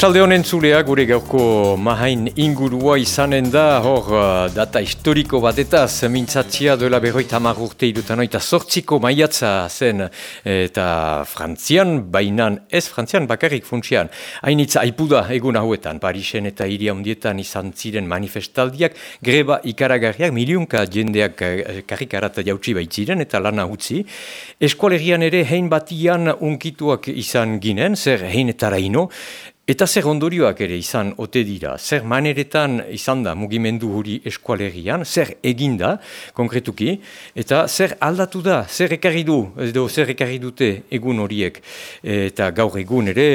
Arratxalde honen zulea gure gauko mahain ingurua izanen da, hor uh, data historiko bat eta zemintzatzia duela berroita urte irutan oita sortziko maiatza zen eta frantzian, bainan ez frantzian bakarrik funtsian. Hainitz aipuda egun hauetan, Parisen eta iria hundietan izan ziren manifestaldiak, greba ikaragarriak, miliunka jendeak karrikarat jautsi baitziren eta lana utzi. Eskualerian ere hein batian unkituak izan ginen, zer hein eta raino, Eta zer ondorioak ere izan ote dira, zer maneretan izan da mugimendu hori eskualerian, zer eginda konkretuki, eta zer aldatu da, zer ekarri du, edo zer ekarri dute egun horiek, eta gaur egun ere,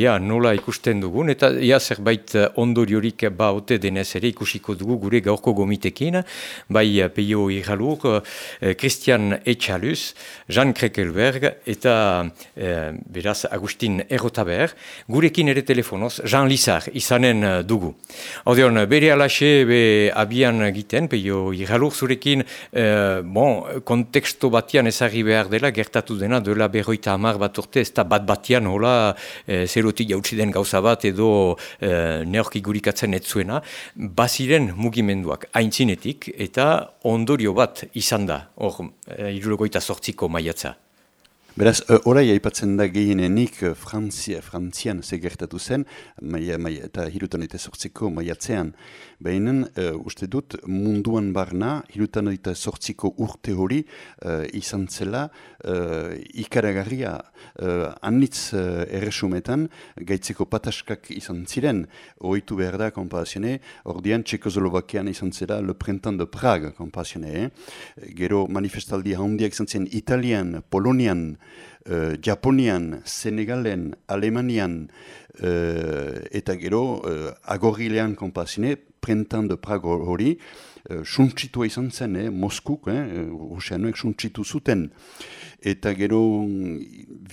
ja, nola ikusten dugun, eta ja, zerbait ondoriorik ba ote denez ere ikusiko dugu gure gaurko gomitekin, bai Peio Iralur, Christian Etxaluz, Jean Krekelberg, eta eh, beraz Agustin Erotaber, gurekin ere telefon telefonoz, Jean Lizar izanen uh, dugu. Odeon, bere alaxe be abian egiten, peio irralur zurekin, uh, bon, konteksto batian ezagri behar dela, gertatu dena, dela berroita amar bat urte, ez da bat batian hola, uh, zerotik jautsi den gauza bat edo uh, neorki gurikatzen etzuena, baziren mugimenduak aintzinetik eta ondorio bat izan da, hor, uh, irurogoita sortziko maiatza. Beraz, uh, orai aipatzen da gehienenik uh, Frantzia, Frantzian segertatu zen, maia, maia, eta hirutan eta sortziko maiatzean. Behinan, uh, uste dut, munduan barna, hirutan eta sortziko urte hori uh, izan zela uh, ikaragarria uh, anitz uh, erresumetan, gaitzeko pataskak izan ziren, oitu behar da, kompazione, ordean Txekozolovakian izan zela Le Printemps de Prague, kompazione, eh? gero manifestaldi handiak izan ziren Italian, Polonian, uh, Japonian, Senegalen, Alemanian uh, eta gero uh, agorrilean kompazine, prentan de Prago hori, uh, suntsitua izan zen, eh, Moskuk, eh, Rusianoek suntsitu zuten eta gero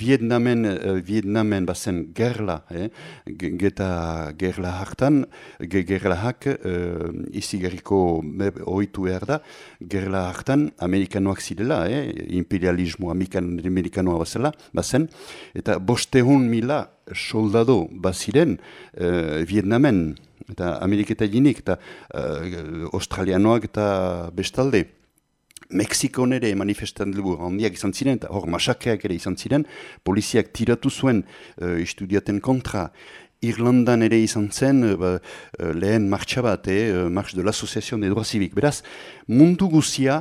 Vietnamen, uh, Vietnamen bazen gerla, eh? geta gerla hartan, ge, gerla hak uh, izi gerriko oitu behar da, gerla hartan amerikanoak zidela, eh? imperialismo amerikan, amerikanoa bazela, bazen, eta bostehun mila soldado baziren uh, Vietnamen, eta ameriketa jinik, eta uh, australianoak eta bestalde. Mexiko nere manifestan dugu handiak izan ziren, eta hor masakeak ere izan ziren, poliziak tiratu zuen uh, istudiaten kontra, Irlandan ere izan zen uh, lehen martxa bat, eh, marx de l'Association des droits civiques. Beraz, mundu guzia,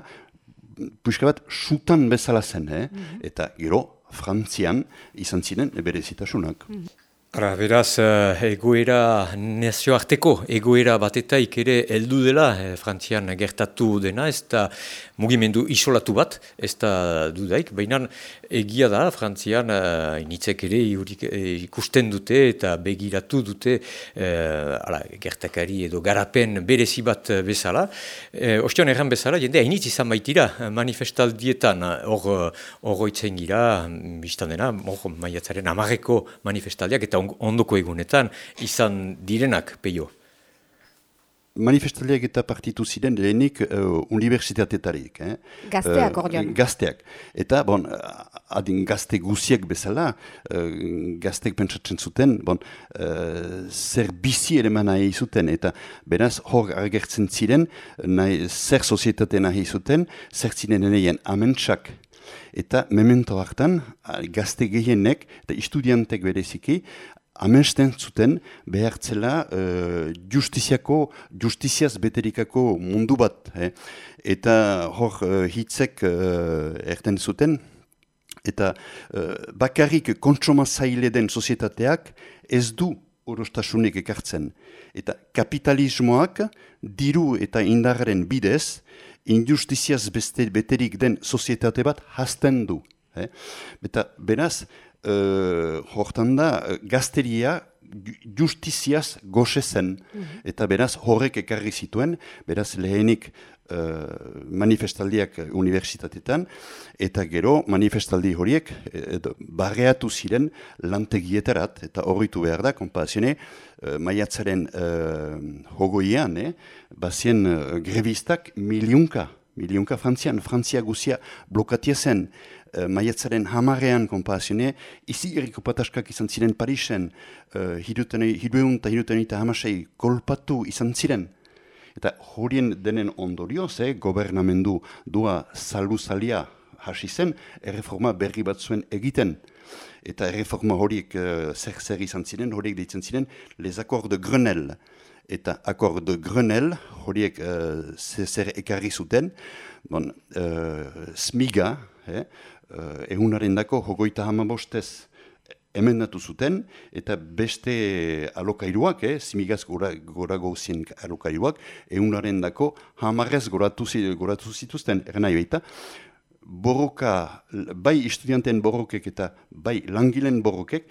puxka bat, sutan bezala zen, eh? Mhm. eta gero, Frantzian izan ziren bere zitasunak. Mm Ara, beraz, uh, egoera nazioarteko, egoera batetaik ere heldu dela, eh, frantzian gertatu dena, ez da mugimendu isolatu bat, ez da dudaik, baina egia da, frantzian uh, initzek ere ikusten dute eta begiratu dute uh, ala, gertakari edo garapen berezi bat bezala. Uh, Ostion erran bezala, jende hainitz izan baitira manifestaldietan, hor uh, gira, biztan dena, hor maiatzaren amarreko manifestaldiak, eta ondoko egunetan izan direnak peio. Manifestaliak eta partitu ziren lehenik uh, universitatetarik. Eh? Gazteak, uh, ordean. Gazteak. Eta, bon, adin gazte guziek bezala, uh, gazteak pentsatzen zuten, bon, uh, zer bizi ere nahi zuten, eta beraz, hor agertzen ziren, nahi, zer sozietate nahi zuten, zer ziren eneien amentsak, eta memento hartan, gazte gehienek, eta estudiantek bereziki, amesten zuten behartzela uh, justiziako, justiziaz beterikako mundu bat. Eh? Eta hor uh, hitzek uh, erten zuten, Eta uh, bakarrik kontsoma zaile den sozietateak ez du orostasunik ekartzen. Eta kapitalismoak diru eta indarren bidez, injustiziaz beste beterik den sozietate bat hasten du. Eh? Eta beraz, uh, hortan da, gazteria justiziaz goxe zen. Mhm. Eta beraz, horrek ekarri zituen, beraz lehenik uh, manifestaldiak unibertsitatetan, eta gero manifestaldi horiek edo, barreatu ziren lantegietarat, eta horritu behar da, kompazione, uh, maiatzaren uh, hogoian, eh, bazien uh, grevistak miliunka, miliunka frantzian, frantzia guzia blokatia zen, uh, maiatzaren hamarrean kompazione, izi eriko pataskak izan ziren Parisen, uh, hirueun eta hirueun eta hamasei kolpatu izan ziren, Eta horien denen ondorioz, eh, gobernamendu dua zalia hasi zen, erreforma berri bat zuen egiten. Eta erreforma horiek uh, zer zer izan ziren, horiek deitzen ziren, les accords de Grenelle. Eta accords de Grenelle horiek uh, zer ekarri zuten, bon, uh, smiga, eh, uh, egunaren dako, hogoita hamabostez, emendatu zuten, eta beste alokairuak, eh, zimigaz gora, gora gauzien alokairuak, egunaren dako hamarrez goratu, goratu zituzten, nahi baita, borroka, bai estudianten borrokek eta bai langilen borrokek,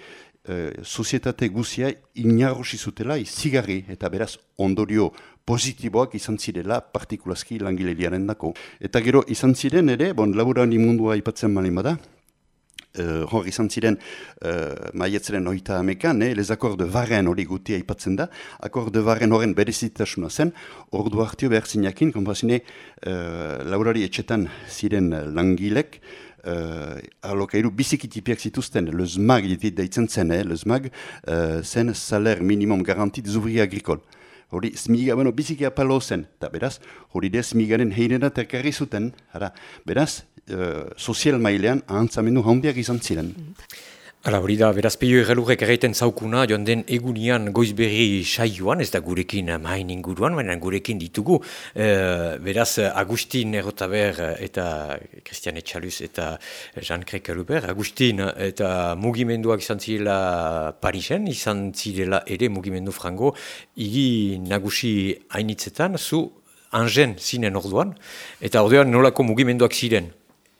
eh, sozietate guzia inarrosi zutela izigarri, eta beraz ondorio positiboak izan zirela partikulazki langileriaren dako. Eta gero izan ziren ere, bon, laburani mundua ipatzen malin bada, uh, hor izan ziren uh, maietzaren oita amekan, eh, les akorde varen hori gutia ipatzen da, akorde varen horren berezitasuna zen, ordu hartio behar zinakin, kompazine, uh, laurari etxetan ziren langilek, Uh, alokairu bizikitipiak zituzten, lezmag ditit daitzen zen, eh, lezmag uh, zen saler minimum garantit zuvri agrikol. Hori, smiga, bueno, biziki apalo zen, eta beraz, hori de smigaren heinera terkarri zuten, ara, beraz, uh, sozial mailean ahantzamendu handiak izan ziren. Hala hori da, beraz peio errelurrek erraiten zaukuna, joan den egunian goizberri saioan, ez da gurekin main inguruan, baina gurekin ditugu. E, beraz, Agustin Errotaber eta Christian Etxaluz eta Jean Krekaluber, Agustin eta mugimenduak izan zirela Parisen, izan zirela ere mugimendu frango, higi nagusi hainitzetan, zu angen zinen orduan, eta orduan nolako mugimenduak ziren,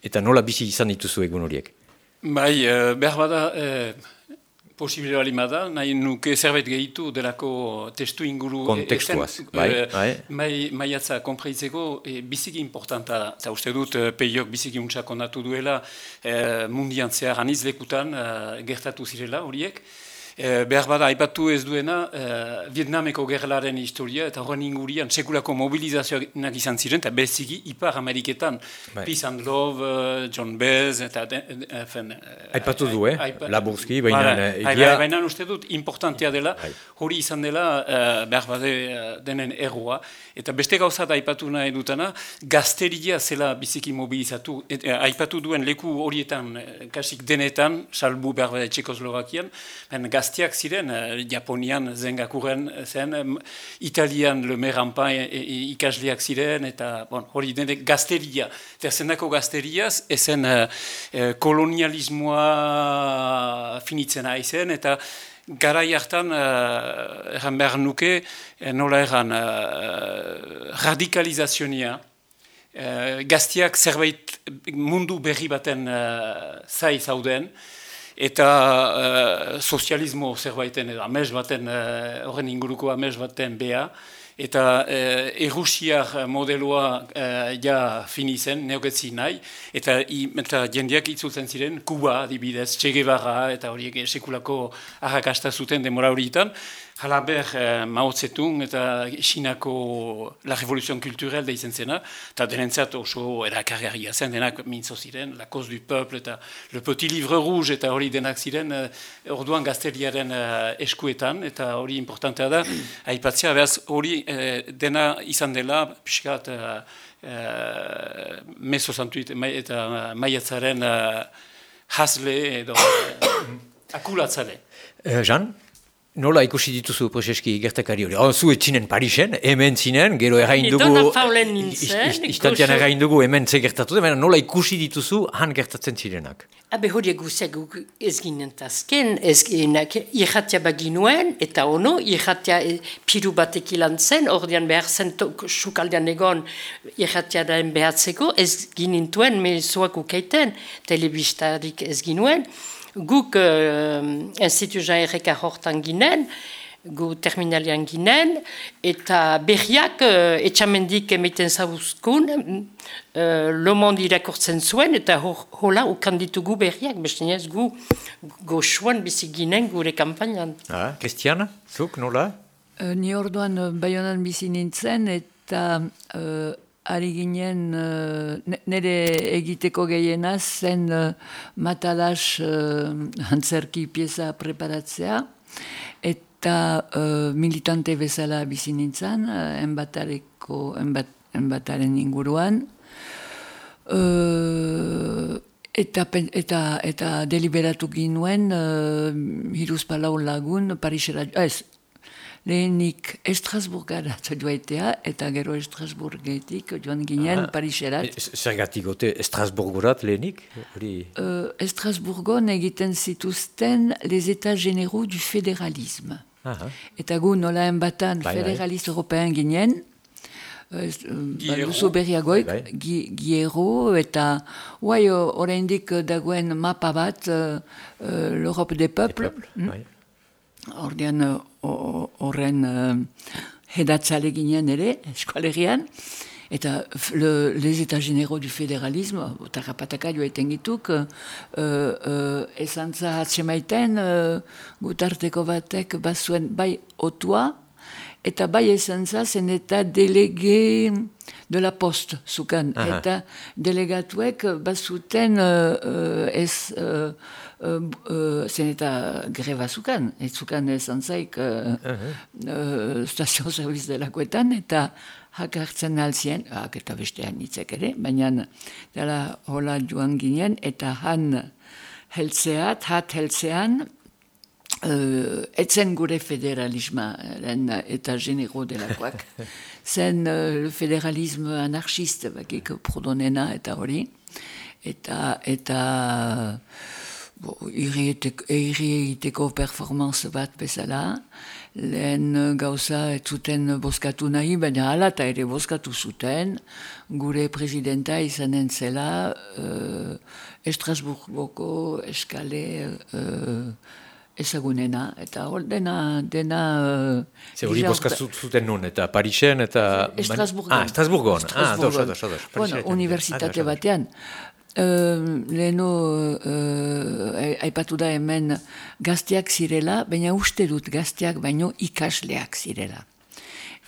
eta nola bizi izan dituzu egun horiek? Bai, uh, behar bada, uh, posible bali bada, nahi nuke zerbait gehitu delako testu inguru... Kontekstuaz, bai, bai. Mai, maiatza konpreitzeko, e, biziki importanta. Eta uste dut, peiok biziki untsak ondatu duela, mundian zehar aniz lekutan gertatu zirela horiek. E, behar bada, aipatu ez duena, e, Vietnameko gerlaren historia eta horren ingurian sekulako mobilizazioak izan ziren, eta beziki Ipar Ameriketan, bai. Peace and Love, uh, John Bez, eta... Fen, aipatu du, eh? Laburski, baina... Baina, baina uste dut, importantea dela, bai. hori izan dela, uh, behar bade denen errua, eta beste gauza da aipatu nahi dutana, gazteria zela biziki mobilizatu, et, aipatu duen leku horietan, kasik denetan, salbu behar bade Txekoslovakian, gaztiak ziren, uh, Japonian zengakuren zen, Italian le merampa e, e, ikasleak ziren, eta bon, hori dene gazteria. Zendako gazteriaz, ezen uh, uh, kolonialismoa finitzen aizen, eta gara hartan, uh, erran behar nuke, nola erran, uh, radikalizazionia, uh, gaztiak zerbait mundu berri baten uh, zai zauden, eta uh, sozialismo zerbaiten, edo amez baten, uh, horren inguruko amez baten beha, eta uh, errusiar modeloa uh, ja fini zen, neoketzi nahi, eta, i, eta jendeak itzultzen ziren, Kuba, adibidez, Che Guevara, eta horiek sekulako arrakasta zuten demora horietan, Halaber eh, Mao Zedong eta Xinako La Revolution Culturelle da izan zena, eta denentzat oso erakargarria zen, denak mintzo ziren, La Cause du Peuple eta Le Petit Livre Rouge eta hori denak ziren, eh, orduan gazteriaren eh, eskuetan, eta hori importantea da, aipatzea, behaz hori eh, dena izan dela, piskat, eh, eh, meso santuit eta maiatzaren eh, hasle edo eh, akulatzale. Uh, Jean? Nola ikusi dituzu Prezeski gertakari hori? Oh, zu etxinen Parisen, hemen zinen, gero errain dugu... Dona faulen nintzen. Istantean errain dugu hemen ze gertatu, baina nola ikusi dituzu han gertatzen zirenak? Habe hori guziak ez ginen tazken, ez ginenak irratia baginuen, eta ono, irratia e, piru batek ilan zen, ordean behar zen sukaldean egon irratia daen behatzeko, ez ginintuen, me zoak ukeiten, telebistarik ez ginuen, guk uh, instituzioa erreka hortan ginen, gu terminalian ginen, eta berriak uh, etxamendik emeiten zauzkun, uh, lomond irakortzen zuen, eta hola ukan ditugu berriak, bestenez gu goxuan bizi ginen gure kampainan. Ah, Christiana, zuk nola? Uh, ni orduan bayonan bizi nintzen, eta ari ginen uh, nire egiteko gehiena zen uh, matalas uh, antzerki pieza preparatzea. Eta uh, militante bezala bizi nintzen uh, enbatareko enbat, enbataren inguruan. Uh, eta, eta, eta deliberatu ginuen uh, hiruz palau lagun Parisera, ez, lehenik Estrasburgara joaitea, eta gero Estrasburgetik joan ginen ah, Pariserat. Zergatik gote Estrasburgorat lehenik? Uh, Estrasburgon egiten zituzten les états généraux du fédéralisme. Eta gu nolaen batan bai, bai. federalist european ginen, Baluzo berriagoik, bai, Giero, eta guai oraindik dagoen mapa bat, l'Europe des peuples. Mm? Ordean horren uh, hedatzale ginen ere, eskualerian, eta le, les états généraux du fédéralisme, eta rapataka joa gituk, uh, uh, esantza hatsemaiten, uh, gutarteko batek bazuen bai otua, eta bai esantza zen eta delege de la post zukan, eta delegatuek bazuten uh, uh, ez... Uh, uh, uh, zen eta greba zukan, ez zukan ezan zaik uh, uh, stazio zerbiz delakoetan, eta hak hartzen alzien, hak eta bestean nitzek ere, baina dela hola joan ginen, eta han heltzeat, hat heltzean, uh, etzen gure federalisma eta genero delakoak, zen uh, federalisme anarchiste, bakik prodonena eta hori, eta, eta Iri egiteko performance bat bezala, lehen gauza ez zuten boskatu nahi, baina ala eta ere boskatu zuten, gure presidenta izanen zela uh, Estrasburgoko eskale uh, ezagunena, eta hor dena... dena uh, Zer hori boskatu zuten nun, eta Parisen, eta... Estrasburgon. Ah, Estrasburgon. Ah, dos, dos, dos. Bueno, universitate batean. Uh, leheno uh, aipatu da hemen gazteak zirela, baina uste dut gazteak baino ikasleak zirela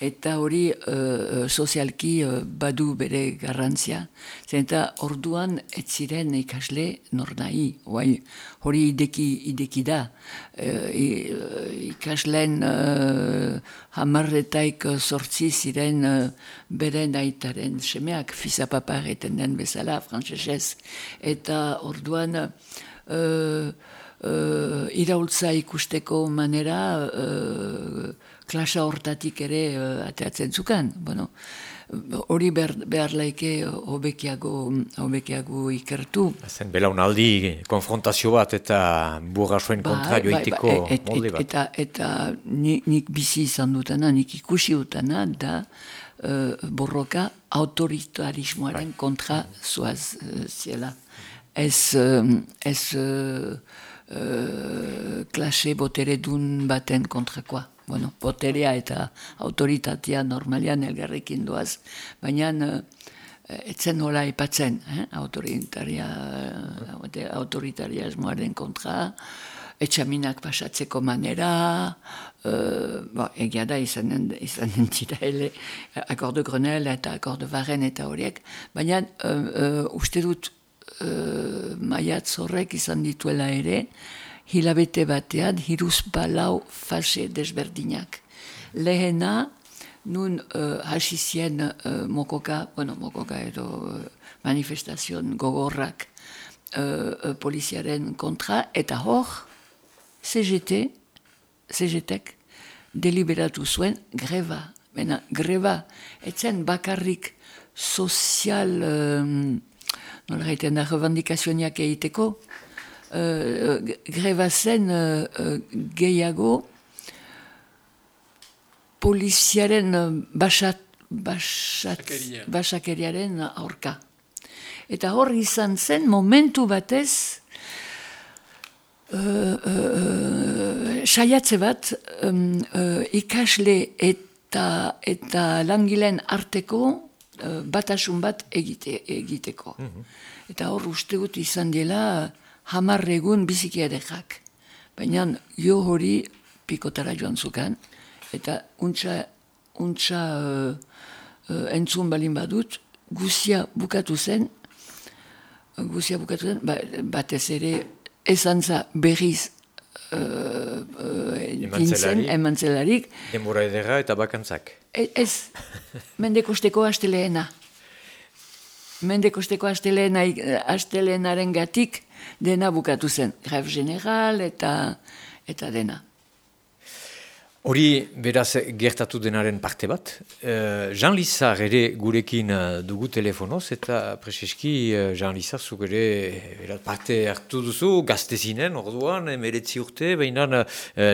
eta hori uh, sozialki uh, badu bere garrantzia. Zer eta orduan ez ziren ikasle nor nahi, hori ideki, ideki da. Uh, ikasleen uh, hamarretaik sortzi ziren uh, bere naitaren semeak, fisa eten den bezala, frantzesez. Eta orduan... Uh, uh, iraultza ikusteko manera klasa hortatik ere uh, ateatzen zukan. Bueno, hori behar, behar laike hobekiago, hobekiago ikertu. Zen belaunaldi konfrontazio bat eta burrasoen ba, kontra joiteko ba, et, molde bat. Eta, eta nik, nik bizi izan dutana, nik ikusi dutana da uh, borroka autoritarismoaren bai. kontra zuaz uh, ziela. Ez, ez uh, uh, klase botere dun baten kontrakoa bueno, poterea eta autoritatea normalian elgarrekin doaz, baina uh, etzen nola ipatzen, eh? autoritaria, uh, autoritaria esmoaren kontra, etxaminak pasatzeko manera, uh, bo, egia da izanen, izanen dira ele, akorde grenel eta akorde varen eta horiek, baina uh, uste dut uh, maiatz horrek izan dituela ere, hilabete batean hiruz balau fase desberdinak. Lehena, nun uh, hasi zien uh, mokoka, bueno, mokoka edo uh, manifestazion gogorrak uh, uh, poliziaren kontra, eta hor, CGT, CGTek deliberatu zuen greba. Bena, greba, etzen bakarrik sozial, um, nola gaiten da, revendikazioniak egiteko, uh, greba zen uh, gehiago poliziaren basat, basat, basakeriaren aurka. Eta hor izan zen momentu batez uh, uh, saiatze bat um, ikasle eta, eta langileen arteko uh, batasun bat egite, egiteko. Mhm. Eta hor uste gut izan dela hamar egun biziki edekak. Baina jo hori pikotara joan zukan. Eta untsa, untsa entzun balin badut, guzia bukatu zen, guzia bukatu zen, ba, batez ere ezantza berriz uh, uh, emantzelarik. Demura edera eta bakantzak. E, ez, mendekosteko asteleena. Mendekosteko asteleena, asteleenaren gatik dena bukatu zen. Graf general eta, eta dena. Hori beraz gertatu denaren parte bat. Uh, Jean Lizar ere gurekin uh, dugu telefonoz eta preseski uh, Jean Lizar zuk ere parte hartu duzu gaztezinen orduan emeretzi urte, baina uh,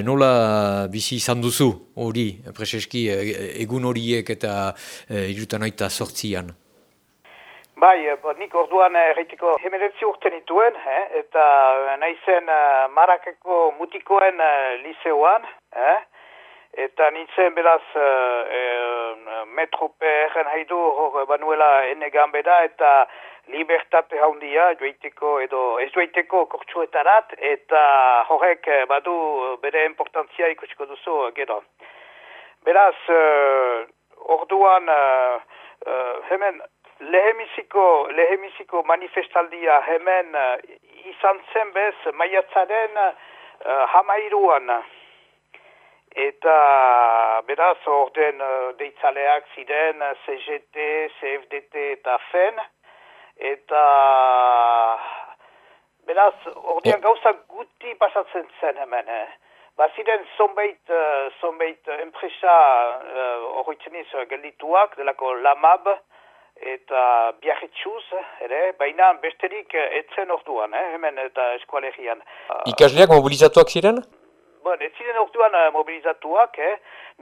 nola bizi izan duzu hori preseski uh, egun horiek eta uh, irutan oita sortzian. Bai, nik orduan erretiko emeretzi urte nituen, eh, eta naizen uh, marakeko mutikoen uh, liseoan, eh, Eta nintzen beraz uh, uh, metrope egen haidu hor banuela enegan beda eta libertate haundia joiteko edo ez joiteko kortsuetarat eta horrek badu bere importantzia ikusiko duzu gero. Beraz, uh, orduan uh, hemen lehemiziko, lehemiziko manifestaldia hemen uh, izan zen bez maiatzaren uh, hamairuan. Eta beraz orden uh, deitzaleak ziren CGT, CFDT eta FEN. Eta beraz ordean gauza guti pasatzen zen hemen. Eh? Ba ziren zonbeit, uh, zonbeit enpresa horretzen uh, geldituak, delako LAMAB eta biarritxuz, ere, baina besterik etzen orduan, eh? hemen eta eskualegian. Ikasleak mobilizatuak ziren? Bon, ez ziren orduan uh, mobilizatuak, eh?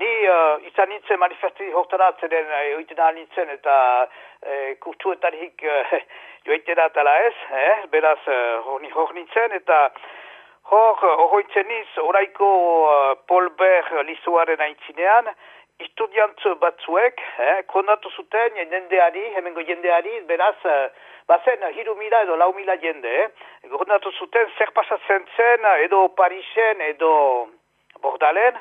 Ni uh, izan nintzen manifesti hortarat zeden uh, oiten nintzen eta uh, kurtuetarik uh, joitera tala ez, eh? Beraz, uh, hor nintzen eta hor, horroitzen niz, oraiko uh, Polber lizuaren aintzinean, estudiant batzuek, eh? kronatu zuten jendeari, hemengo jendeari, beraz, uh, bazen hiru mila edo lau mila jende, eh? Gordatu zuten zer pasatzen zen edo Parisen edo Bordalen,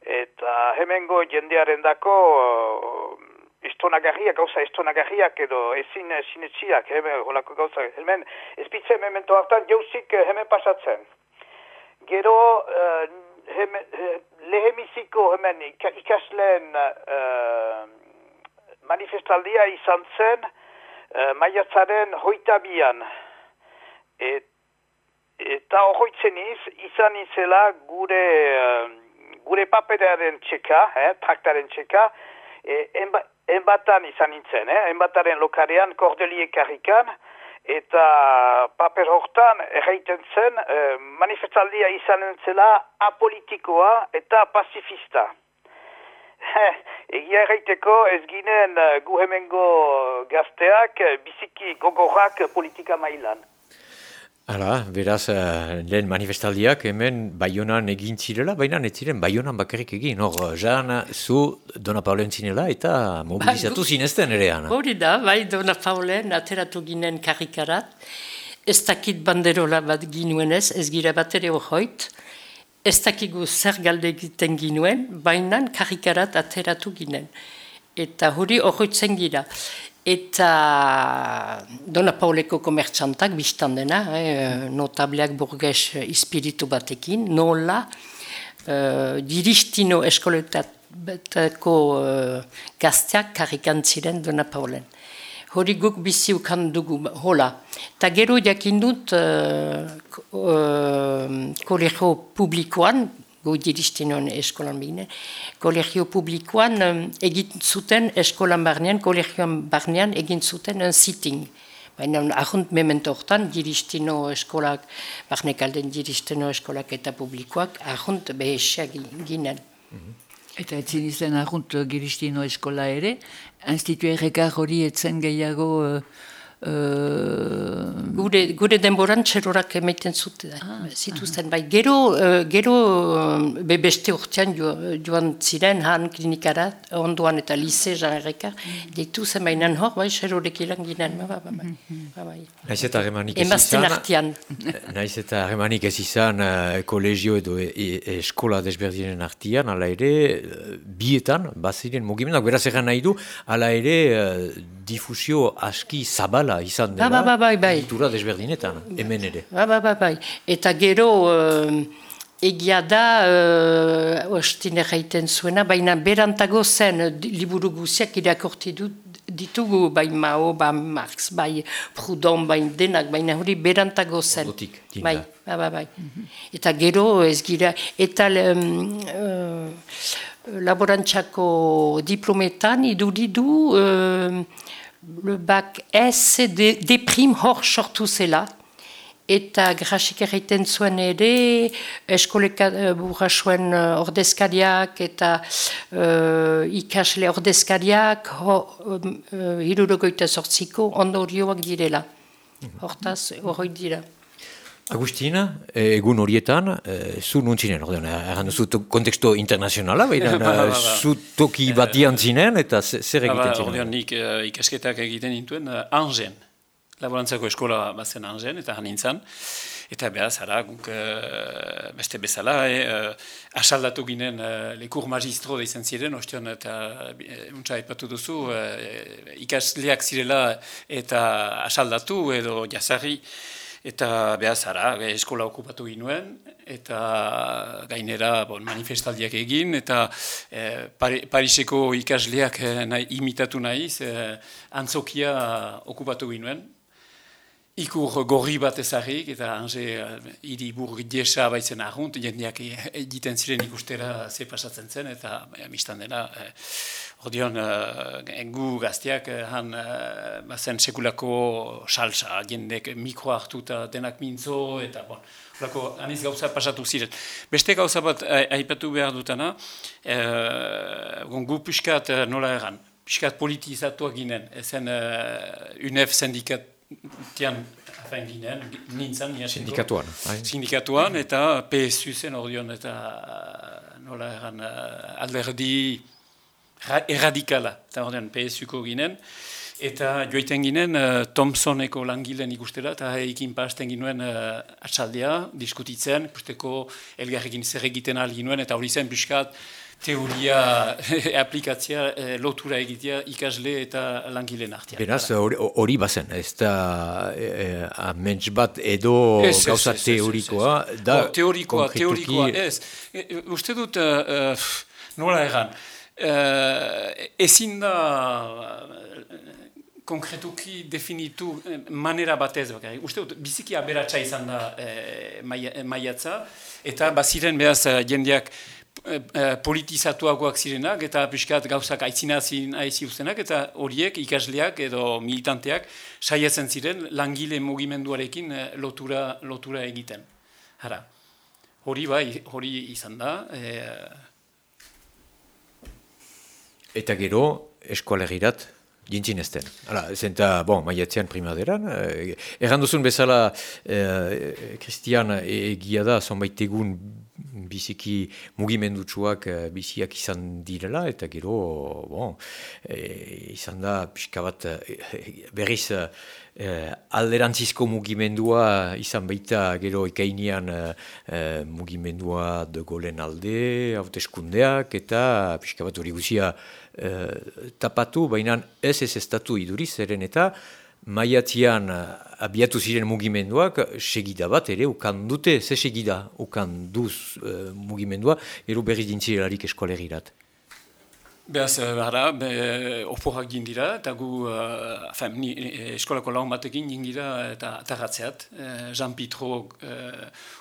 eta hemengo jendearen dako uh, estonagarriak, gauza estonagarriak edo ezin sinetxiak, hemen holako gauza, hemen ezpitzen memento hartan jausik hemen pasatzen. Gero, uh, lehemiziko hemen ikasleen uh, manifestaldia izan zen, uh, maiatzaren hoita bian. Et, eta horretzen iz, izan izela gure, uh, gure paperaren txeka, eh, traktaren txeka, e, enba, enbatan izan nintzen, eh, enbataren lokarean, kordeliek karrikan, eta paper hortan erraiten zen eh, manifestaldia izan entzela apolitikoa eta pacifista. Egia erraiteko ez ginen uh, gu hemengo gazteak uh, biziki gogorrak politika mailan. Hala, beraz, uh, lehen manifestaldiak hemen baionan egin zirela, baina ez ziren baionan bakarrik egin. Hor, Jean, zu Dona Paulen zinela eta mobilizatu ba, zinezten ere, Ana. Hori da, bai Dona Paulen ateratu ginen karikarat, ez dakit banderola bat ginuenez, ez gira bat ere hojoit, ez dakigu zer galde egiten ginuen, baina karikarat ateratu ginen. Eta hori horretzen gira. Eta Dona Pauleko komertxantak biztan dena, eh, notableak burges espiritu batekin, nola eh, diristino eskoletatako eh, gazteak karikantziren Dona Paulen hori guk bizi ukan dugu, hola. Ta gero jakin dut uh, uh, gu diristinoen eskolan bine. Kolegio publikoan egin zuten eskolan barnean, kolegioan barnean egin zuten un sitting. Baina ahunt memento hortan, diristino eskolak, barnekalden diristino eskolak eta publikoak, ahunt behesiak ginen. Mhm. Eta etzin izan ahunt giristino eskola ere, institu errekar hori etzen gehiago uh, Uh, gure, gure denboran txerorak emaiten zute ah, zituzten bai. Gero, uh, gero be beste urtean joan ziren han klinikara, onduan eta lize jan erreka, mm. deitu zen bainan hor, bai, txerorek ilan ginen, ba, ba, ba, ba, bai. Naiz eta harremanik ez izan, artian. naiz eta harremanik ez izan uh, kolegio edo e, e, eskola desberdinen artian, ala ere, bietan, baziren mugimendak, beraz egan nahi du, ala ere, difusio aski zabala izan dela, ba, ba, ba, bai. kultura desberdinetan, hemen ere. Ba, ba, ba, bai. Eta gero, uh, egia da, uh, ostine jaiten zuena, baina berantago zen, liburu guziak irakorti dut, ditugu, bai Mao, bai Marx, bai Proudhon, bai denak, baina hori berantago zen. Otik, bai, ba, ba, bai. Mm Eta gero, ez gira, eta... Um, uh, laborantxako diplometan iduridu uh, le bac S de, deprim hor sortu zela. Eta grasik erraiten zuen ere, eskoleka uh, burra zuen uh, ordezkariak eta uh, ikasle ordezkariak uh, hirurogoita sortziko ondorioak direla. Hortaz, horroi dira. Agustina, eh, egun horietan, e, zu nuntzinen, ordean, erran duzu konteksto internazionala, baina ba, ba, ba. zu toki batian zinen, eta zer egiten zinen? Ordean, nik uh, ikasketak egiten intuen, uh, Angen, laborantzako eskola batzen Angen, eta hanintzan, eta behar zara, guk uh, beste bezala, eh, uh, asaldatu ginen uh, lekur magistro da izan ziren, ostion, eta untsa ipatu duzu, ikasleak zirela eta asaldatu edo jazarri, eta behar zara, eskola okupatu ginuen, eta gainera bon, manifestaldiak egin, eta eh, Pariseko ikasleak eh, nahi, imitatu nahiz, eh, antzokia okupatu ginuen, ikur gorri bat ezagik, eta hanze eh, hiri burri diesa baitzen ahunt, jendeak egiten ziren ikustera ze pasatzen zen, eta eh, mistan dena, eh, Ordeon, uh, gu gazteak, han, uh, bazen sekulako salsa, jendek mikro hartu eta denak mintzo, eta bon, lako, aniz gauza pasatu ziren. Beste gauza bat aipatu behar dutana, uh, gu piskat nola egan, piskat politizatuak ginen, ezen uh, UNEF sindikatian afain ginen, nintzen, Sindikatuan. Sindikatuan, eta PSU zen ordeon, eta nola egan, uh, alderdi, erradikala, eta horrean PSUko ginen, eta joiten ginen uh, Thompsoneko langilen ikustela, eta eikin pasten ginuen uh, atxaldea, diskutitzen, ikusteko elgarrekin zer egiten alginuen, eta hori zen piskat, teoria aplikatzea eh, lotura egitea ikasle eta langileen artean. Beraz, hori bazen, ez da eh, aments bat edo es, gauza es, teorikoa, es, da oh, teorikoa, teorikoa, ez. uste dut, uh, nola egan, uh, ezin da konkretuki definitu manera batez bakar. Uste dut, biziki aberatsa izan da uh, maiatza, eta baziren behaz jendeak politizatuagoak zirenak eta piskat gauzak aitzinazin aizi ustenak eta horiek ikasleak edo militanteak saiatzen ziren langile mugimenduarekin lotura, lotura egiten. Hara, hori bai, hori izan da, Eta gero, eskualegirat, jintzin ezten. Hala, zenta, bon, maiatzean primaderan. Eh, erran duzun bezala, eh, egia da, zonbait egun biziki mugimendutsuak eh, biziak izan direla, eta gero, bon, eh, izan da, pixka bat, eh, berriz, eh, alderantzizko mugimendua izan baita gero ikainian eh, mugimendua de golen alde, hauteskundeak, eta pixka bat hori guzia eh, tapatu, baina ez ez estatu iduriz, zeren eta maiatian abiatu ziren mugimenduak, segida bat ere, ukan dute, ze segida ukan duz uh, mugimendua, ero berriz dintzirelarik eskolegirat. Behaz, behar be, oporak gindira, eta gu, uh, ni, eskolako laun batekin gingira eta atarratzeat. Jean Pitro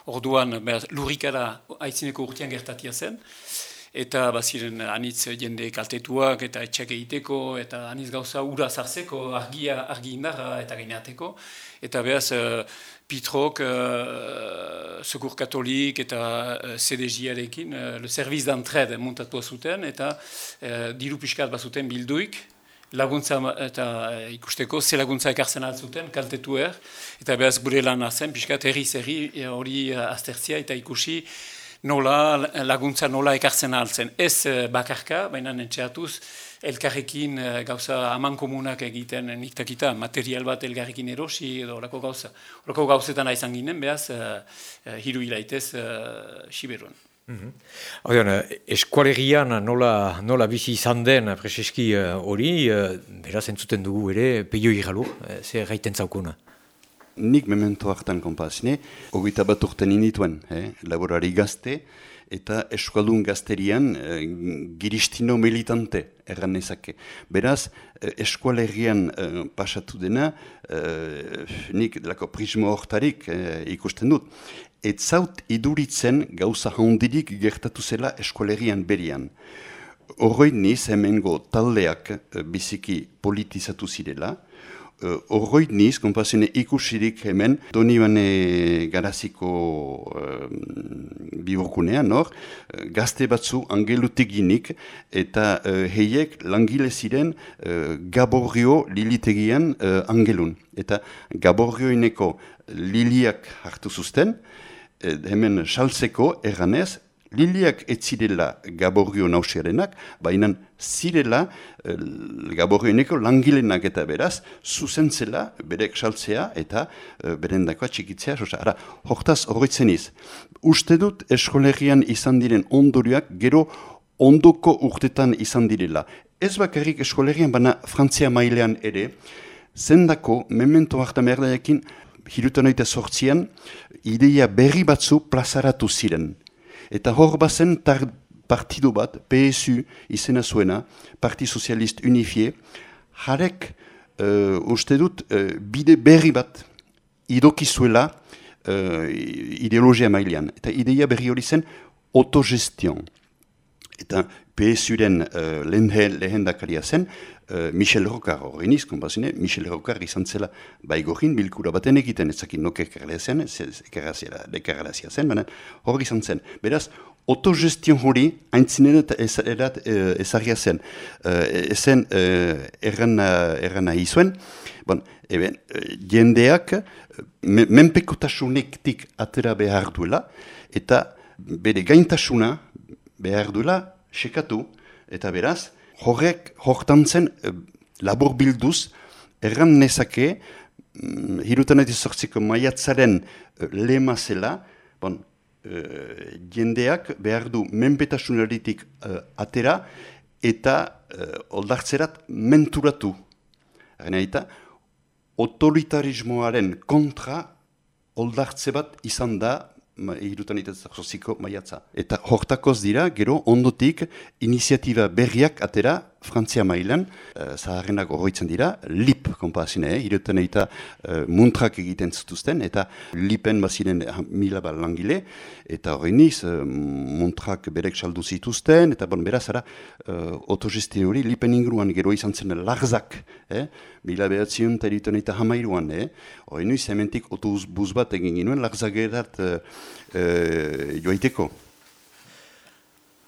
orduan behaz, lurrikara aitzineko urtean gertatia zen eta baziren anitz jende kaltetuak eta etxak egiteko eta anitz gauza ura zartzeko argia, argi indarra eta gaineateko. Eta behaz, uh, Pitrok, uh, Segur Katolik eta uh, CDJ-arekin uh, le serviz d'entred muntatu zuten eta uh, diru pixkat bazuten bilduik, laguntza eta ikusteko ze laguntza ekartzen altzuten, kaltetu er, eta behaz gure lan zen, pixkat herri-zerri hori aztertzia eta ikusi nola laguntza nola ekartzen altzen. Ez eh, bakarka, baina nentxeatuz, elkarrekin eh, gauza aman komunak egiten niktakita, material bat elkarrekin erosi edo orako gauza. Orako gauzetan aizan ginen, behaz, uh, hiru hilaitez uh, siberuan. Mm -hmm. eskualerian nola, nola bizi izan den preseski hori, uh, beraz entzuten dugu ere, peio irralu, zer gaiten zaukuna nik memento hartan kompazine, hogeita bat urten inituen, eh, laborari gazte, eta eskaldun gazterian eh, giristino militante erran ezake. Beraz, eh, eskualerian eh, pasatu dena, eh, nik delako prismo hortarik eh, ikusten dut, et zaut iduritzen gauza handirik gertatu zela eskualerian berian. Horroin niz hemengo taldeak eh, biziki politizatu zirela, Horroit uh, niz, kompazene ikusirik hemen, doni bane garaziko uh, bibokunean, hor, gazte batzu angelutik ginik, eta uh, heiek langile ziren uh, gaborrio lilitegian uh, angelun. Eta gaborrioineko liliak hartu zuzten, hemen saltzeko erganez, Liliak ez zirela gaborrio nausiarenak, baina zirela e, gaborrioeneko langilenak eta beraz, zuzentzela berek saltzea eta e, berendakoa txikitzea. Sosa, ara, hortaz horretzen iz. Uste dut eskolegian izan diren ondorioak gero ondoko urtetan izan direla. Ez bakarrik eskolegian, baina Frantzia mailean ere, zendako memento harta merdaekin, hirutan sortzian, ideia berri batzu plazaratu ziren. Eta hor bazen tar partidu bat, PSU izena zuena, Parti Sozialist Unifie, jarek uh, uste dut uh, bide berri bat idokizuela uh, ideologia mailean. Eta ideia berri hori zen autogestion. Eta PSU-den uh, lehen dakaria zen, uh, Michel Rokar horrein izkon bazine, Michel Rokar izan zela baigorin bilkura baten egiten, ezakin noke ekarrazia zen, baina hori izan zen. Beraz, autogestion hori haintzinera eta erat uh, ezagia zen. Uh, ezen uh, erran nahi zuen, bon, eben, jendeak me, menpekotasunek atera behar duela, eta bere gaintasuna behar duela sekatu, eta beraz, horrek hortan zen e, labur bilduz, erran nezake, mm, hirutan edo sortziko maiatzaren e, lema zela, bon, e, jendeak behar du menpetasunaritik e, atera, eta e, oldartzerat menturatu. Gena eta, autoritarismoaren kontra oldartze bat izan da irutan itetzak soziko maiatza. Eta hortakoz dira, gero, ondotik, iniziatiba berriak atera, Frantzia mailan, uh, zaharrenak horretzen dira, lip kompazine, eh? irutan eta uh, muntrak egiten zutuzten, eta lipen baziren mila bal langile, eta horrein niz, uh, muntrak berek saldu zituzten, eta bon, beraz, ara, uh, autogestio hori, lipen ingruan gero izan zen larzak, eh? mila behatzion eta irutan eta hamairuan, eh? horrein niz, hementik autobus bat egin ginuen, larzak edat uh, joaiteko.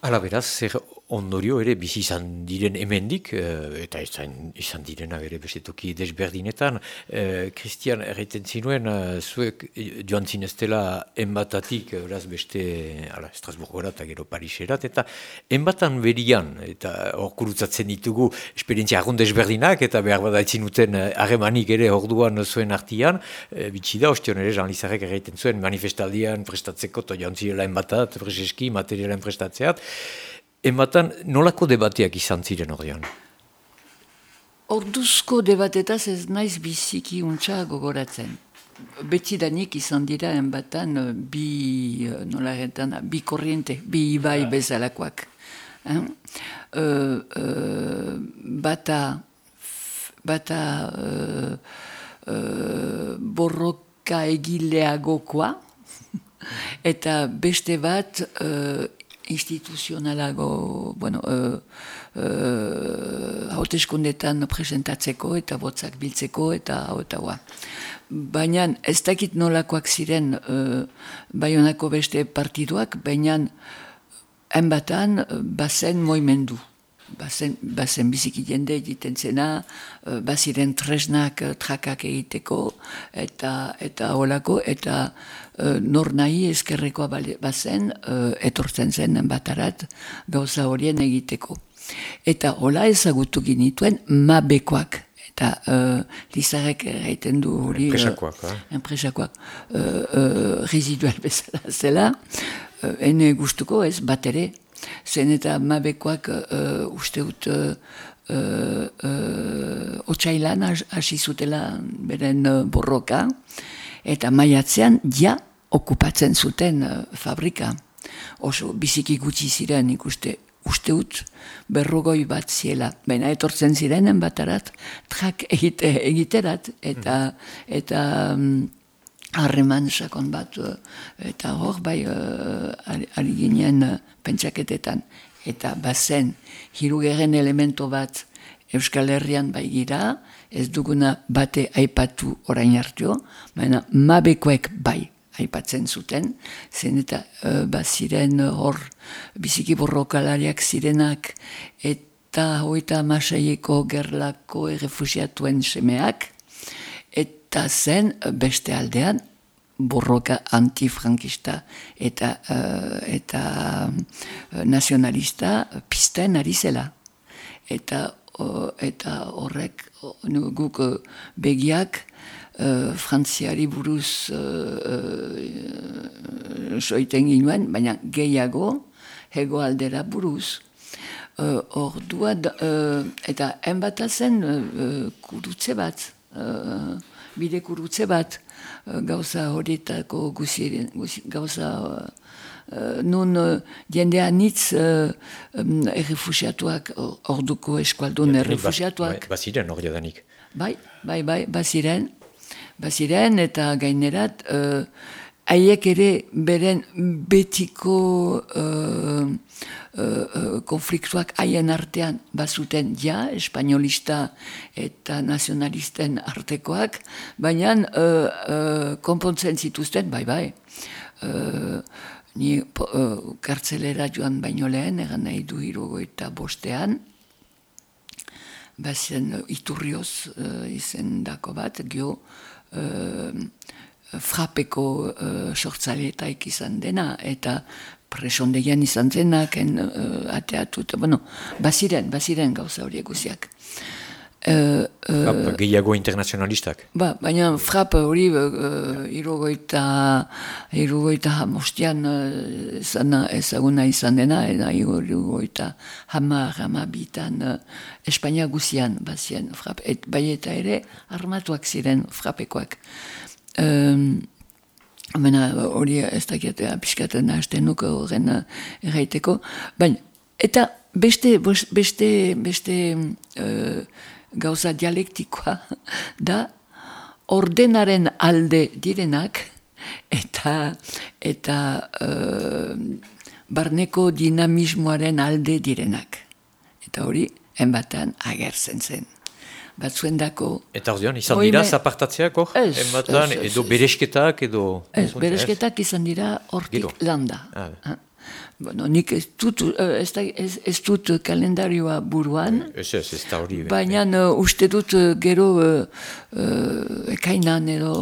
Ala beraz, zer ondorio ere bizi izan diren hemendik uh, eta izan, izan direna ere bestetoki desberdinetan. Kristian, uh, erreiten zinuen, uh, zuek joan zineztela enbatatik, eraz beste, ala, Estrasburgora eta gero Pariserat, eta enbatan berian, eta hor ditugu esperientzia argun desberdinak, eta behar bada uten harremanik ere orduan zuen artian, uh, bitxi da, ostion ere, Jean Lizarek erreiten zuen, manifestaldian prestatzeko, to joan zirela enbatat, prezeski, materialen prestatzeat, Ematen, nolako debateak izan ziren ordean? Orduzko debatetaz ez naiz biziki untsa gogoratzen. Betidanik izan dira enbatan bi, nola bi korriente, bi ibai bezalakoak. hein? uh, uh, bata, bata uh, uh, borroka egileagokoa, eta beste bat uh, instituzionalago, bueno, uh, uh, hauteskundetan presentatzeko eta botzak biltzeko eta hau eta Baina ez dakit nolakoak ziren uh, baionako beste partiduak, baina enbatan bazen moimendu bazen, bazen biziki jende egiten zena, uh, baziren tresnak uh, trakak egiteko, eta eta holako, eta uh, nor nahi eskerrekoa bazen, uh, etortzen zen batarat gauza horien egiteko. Eta hola ezagutu ginituen mabekoak, eta uh, lizarek egiten du hori... Enpresakoak, uh, Enpresakoak, uh, uh, residual bezala zela, uh, ene gustuko ez, bat ere, zen eta mabekoak uh, uste dut uh, uh, otxailan hasi zutela beren borroka, eta maiatzean ja okupatzen zuten fabrika. Oso biziki gutxi ziren ikuste uste dut berrogoi bat ziela. Baina etortzen zirenen batarat, trak egite, egiterat, eta, eta mm, harreman sakon bat eh, eta hor bai uh, ari ginen uh, pentsaketetan. Eta bazen hirugeren elemento bat Euskal Herrian bai gira ez duguna bate aipatu orain hartio baina mabekoek bai aipatzen zuten. Zen eta uh, baziren hor biziki borrokalariak zirenak eta hoita masaieko gerlako errefusiatuen semeak eta zen beste aldean borroka antifrankista eta uh, eta uh, nazionalista pisten ari zela. Eta, uh, eta horrek guk begiak uh, frantziari buruz uh, soiten ginoen, baina gehiago hego aldera buruz. Uh, ordua, uh, eta enbatazen uh, kurutze bat, uh, bide kurutze bat, gauza horietako guzien, gauza uh, nun uh, jendea nitz uh, um, errefusiatuak, orduko eskualdun errefusiatuak. Ba, baziren hori danik. Bai, bai, bai, baziren. Baziren eta gainerat, uh, haiek ere beren betiko uh, uh, konfliktuak haien artean bazuten ja, espainolista eta nazionalisten artekoak, baina uh, uh, konpontzen zituzten, bai bai, uh, ni uh, kartzelera joan baino lehen, egan nahi du hirugo eta bostean, bazen uh, iturrioz uh, izen dako bat, gio, frapeko uh, sortzaletaik izan dena, eta presondegian izan zenak, en, uh, ateatu, eta, bueno, baziren, baziren gauza horiek guziak. Uh, uh, gehiago internazionalistak. Ba, baina frap hori uh, irugoita, irugoita hamostian uh, ezaguna izan dena, eta irugoita hamar, hamabitan uh, Espainia guzian bazien frap. Et, bai eta ere armatuak ziren frapekoak. Um, hori ez dakiatea pixkaten hasten nuke horren uh, erraiteko. Baina, eta beste, beste, beste uh, gauza dialektikoa da ordenaren alde direnak eta eta uh, barneko dinamismoaren alde direnak. Eta hori, enbatan agertzen zen batzuen dako. Eta ordean, izan dira zapartatzeak hor? Ez, ez, edo beresketak edo... Ez, beresketak izan dira hortik landa. Ah. ah. Bueno, nik ez dut, eh, ez, ez, ez dut kalendarioa buruan. Ez ez, ez hori. Baina uh, uste dut uh, gero uh, uh, ekainan edo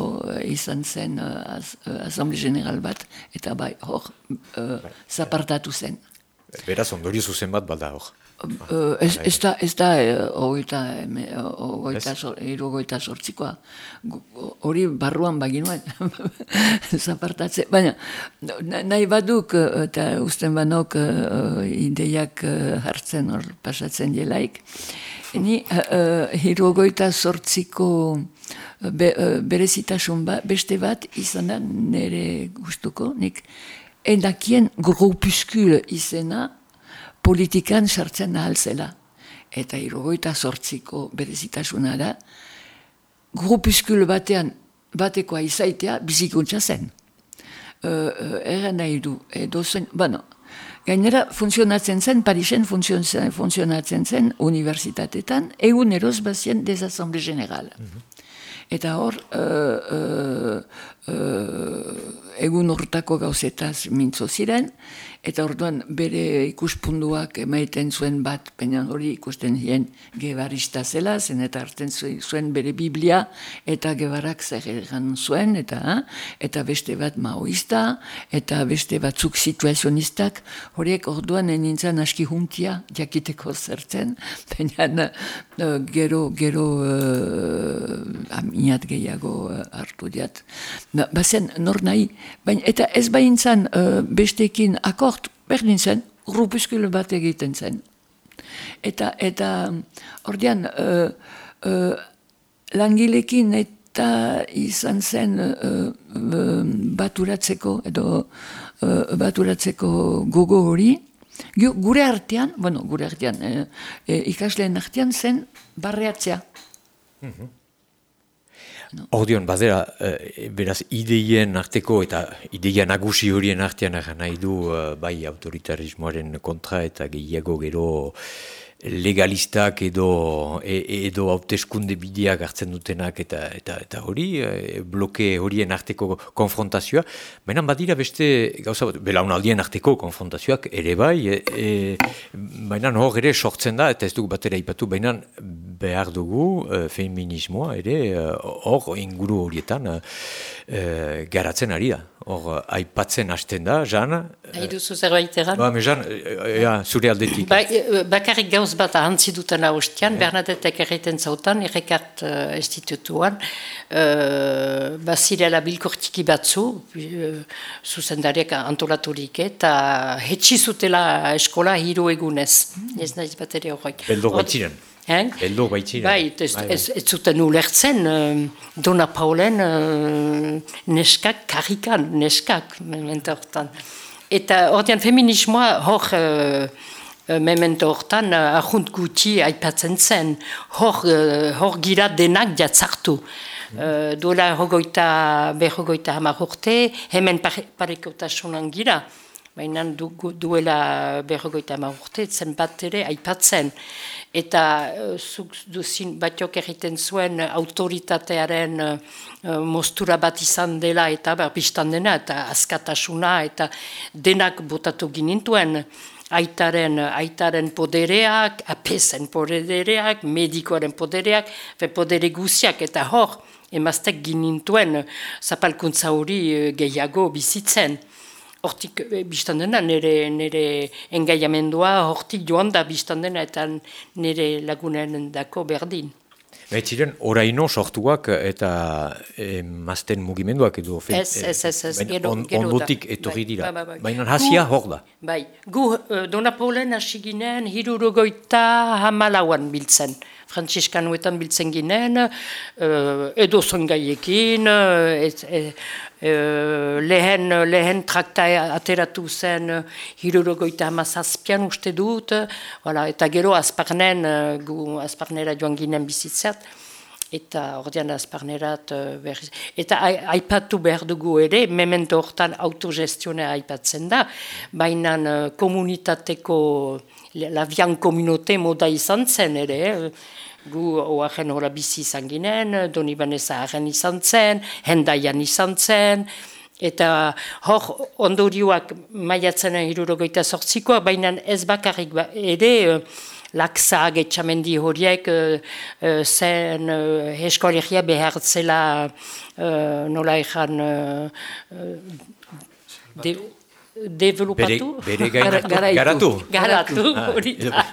izan zen uh, az, uh, general bat, eta bai, hor, uh, zapartatu zen. Beraz, ondori zuzen bat balda hor. Uh, ez, ez da, ez da, ogoita, ogoita, irugoita sortzikoa. Hori barruan baginuen, zapartatze. Baina, nahi baduk, eta usten banok uh, ideiak hartzen hor pasatzen jelaik. Ni, uh, irugoita sortziko be, uh, berezitasun ba, beste bat izan da nire gustuko, nik, endakien grupuskul izena, politikan sartzen ahal zela. Eta irogoita sortziko berezitasuna da, grupuskul batean batekoa izaitea bizikuntza zen. Uh, uh, nahi du, edo zen, bueno, gainera funtzionatzen zen, Parisen funtzionatzen zen, universitatetan, egun eroz bazien desasamble general. Mhm. Eta hor, uh, egun horretako gauzetaz mintzo ziren, eta orduan bere ikuspunduak emaiten zuen bat, pena hori ikusten zien gebarista zela, zen eta hartzen zuen bere Biblia, eta gebarak zer zuen, eta eta beste bat maoista, eta beste batzuk situazionistak, horiek orduan enintzen aski huntia, jakiteko zertzen, pena gero, gero uh, aminat gehiago uh, hartu diat. Ba, bazen, nor nahi, baina, eta ez baintzan uh, bestekin ako akort, berdin zen, grupuskule bat egiten zen. Eta, eta, ordean, uh, uh, langilekin eta izan zen uh, baturatzeko, edo baturatzeko gogo hori, gure artean, bueno, gure artean, ikasleen artean zen barreatzea. Mm No. Ordion, badera, e, beraz, ideien arteko eta ideia nagusi horien artean nahi du uh, bai autoritarismoaren kontra eta gehiago gero legalistak edo e, edo hauteskunde bideak hartzen dutenak eta eta eta hori e, bloke horien arteko konfrontazioa. Baina badira beste gauza bat belaunaldien arteko konfrontazioak ere bai e, e, baina hor ere sortzen da eta ez dugu batera ipatu baina behar dugu e, feminismoa ere e, hor inguru horietan e, garatzen ari da. Hor aipatzen hasten da Jan Hai duzu zerbait eran? Ba, Jan, ja, zure aldetik. Ba, bakarrik gauz bat ahantzi duten haustian, yeah. Bernadettek erreten zautan, errekart uh, institutuan, uh, bazirela bilkortiki batzu, uh, zuzendariak antolaturik, eta hetsi zutela eskola hiru egunez. Mm. Ez nahiz bat ere horrek. Beldo baitziren. Eh? Beldo baitziren. Bai, ez, bai, bai. ez, ez zuten ulertzen, uh, Dona Paulen uh, neskak karrikan, neskak, mentortan. Eta ordean feminismoa hor... Uh, Eh, memento hortan uh, ahunt guti aipatzen zen, hor, uh, hor gira denak jatzartu. Uh, duela hogoita, behogoita hamar urte, hemen parekotasunan gira, baina du, duela behogoita hamar urte, zen bat ere aipatzen. Eta uh, zuk duzin batiok egiten zuen autoritatearen uh, mostura bat izan dela eta ber, dena eta askatasuna eta denak botatu ginintuen aitaren, aitaren podereak, apesen podereak, medikoaren podereak, podere guziak eta hor, emaztek ginintuen zapalkuntza hori eh, gehiago bizitzen. Hortik eh, biztan dena nire, nire engaiamendua, hortik joan da biztan dena eta nire lagunen dako berdin. Baitziren, oraino sortuak eta e, mazten mugimenduak edo... Ez, ez, ez, ez, gero, on, gero Ondotik etorri bai, dira. Bai, bai, bai. Baina hasia hor da. Bai, gu uh, Dona Paulen hasi ginen hirurogoita hamalauan biltzen. Franziskanuetan biltzen ginen, uh, edo zongaiekin, uh, Uh, lehen, lehen trakta ateratu zen uh, hirurogoita hamazazpian uste dut, voilà, eta gero azparnen, uh, gu azparnera joan ginen bizitzat, eta ordean azparnerat uh, berriz. Eta aipatu behar dugu ere, memento hortan autogestionea aipatzen da, baina uh, komunitateko, la vian komunote moda izan zen ere, gu oahen hori bizi izan ginen, doni baneza izan zen, hendaian izan zen, eta hor ondorioak maiatzen hirurogeita sortzikoa, baina ez bakarrik ba, ere, laksa getxamendi horiek uh, zen uh, eskolegia behartzela uh, nola ezan developatu? Bere, bere garatu. Garatu, ah, hori da.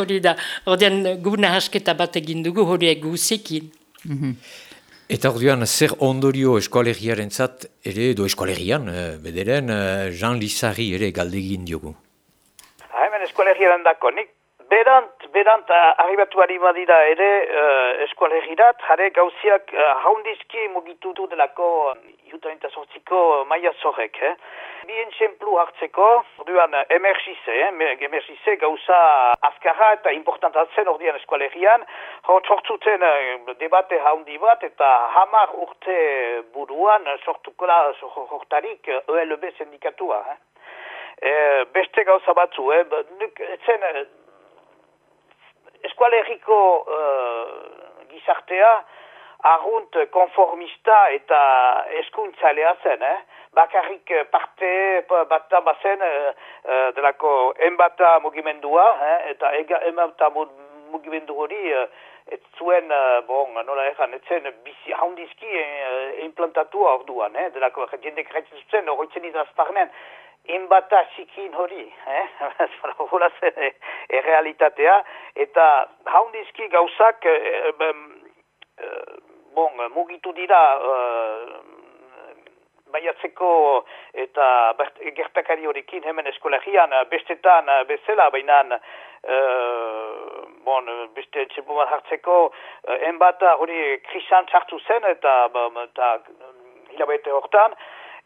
Hori da. Hordean, guna hasketa bat egin dugu horiek guzekin. Mhm. Eta orduan, zer ondorio eskualegiaren zat, ere, edo eskualegian, bederen, eh, Jean Lizarri ere galdegin diogu. Ha, hemen eskualegiaren dako, nik berant, berant, arribatu badira ere uh, eskualegirat, jare gauziak uh, haundizki mugitu du delako jutan eta sortziko maia zorek. Eh? Bien txemplu hartzeko, orduan emergize, eh? emergize gauza azkarra eta importantatzen ordean eskualegian, hor sortzuten uh, debate haundi bat eta hamar urte buruan sortuko da sortarik OLB sindikatua. Eh? E, beste gauza batzu, eh? etzen eskualeriko uh, gizartea argunt konformista eta eskuntzalea zen, eh? bakarrik parte bat bazen uh, uh, delako enbata mugimendua, eh? eta ega enbata mugimendu hori uh, ez zuen, uh, bon, nola egan, ez zen bizi haundizki uh, implantatua orduan, eh? delako jendek retzen zuten, horitzen idazparnen, inbata sikin hori, eh? Hola zen e, realitatea, eta haundizki gauzak, e, e, bon, mugitu dira, baiatzeko eta gertakari horikin hemen eskolagian, bestetan bezala, baina e, bon, beste txepu bat hartzeko, enbata hori krisan txartu zen, eta, eta hilabete hortan,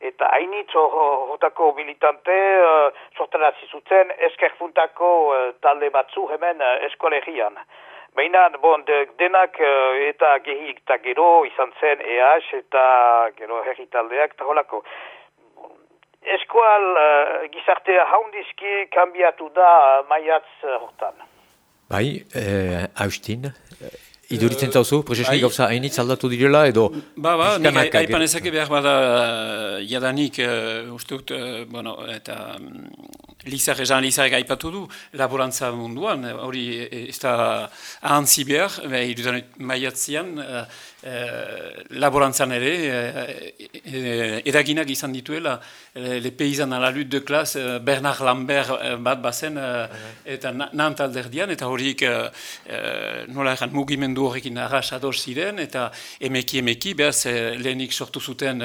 eta hainitz hotako militante uh, sortarazi zuten eskerfuntako uh, talde batzu hemen uh, eskolegian. Baina, bon, denak eta gehik eta gero izan zen EH eta gero herri taldeak eta holako. Eskual uh, gizartea haundizki kambiatu da uh, maiatz uh, hortan. Bai, eh, Austin, Iduritzen zauzu, prezeski bai. gauza hainitz aldatu direla edo... Ba, ba, nik haipan ezake behar bada jadanik, uh, uste dut, uh, bueno, eta um, Lizar, Jean Lizarek aipatu du, laborantza munduan, hori ez da ahantzi behar, maiatzean, uh, uh, laborantzan ere, uh, edaginak izan dituela, le paysan a la lutte de classe, Bernard Lambert bat bazen, eta nant alderdian, eta horiek nola egan mugimendu horrekin arras ziren, eta emeki emeki, behaz lehenik sortu zuten